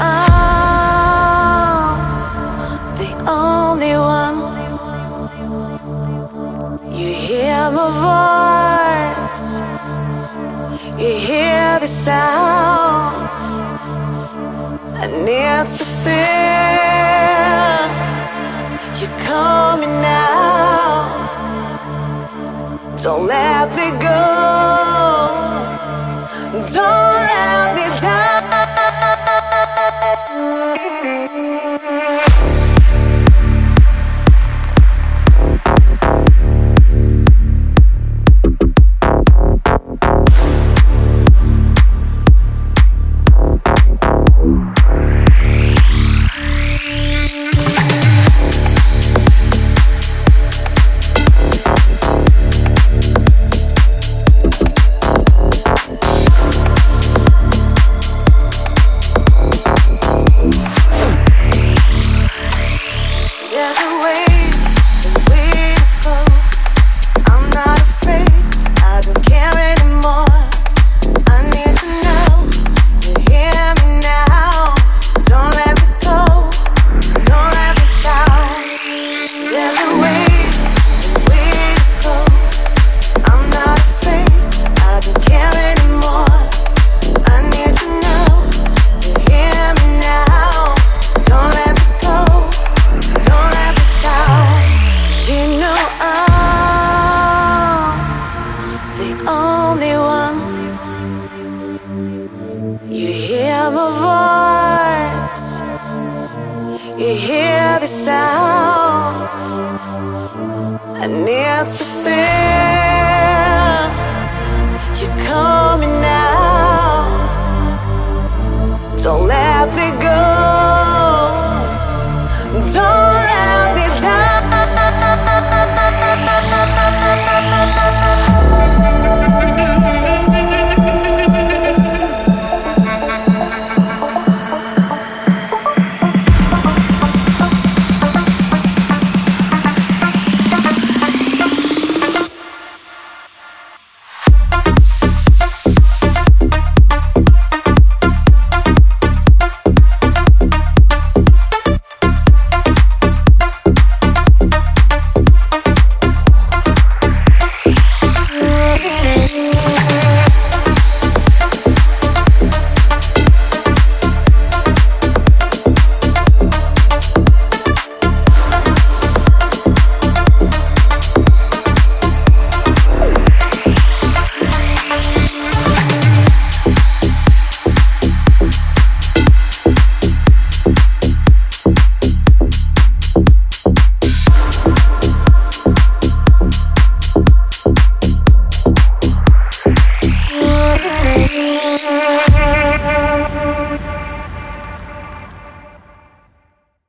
are the only one. You hear my voice, you hear the sound. I need to feel you coming now. Don't let me go. Don't let me die. Thank you. You hear the sound. I need to feel you're coming now. Don't let me go.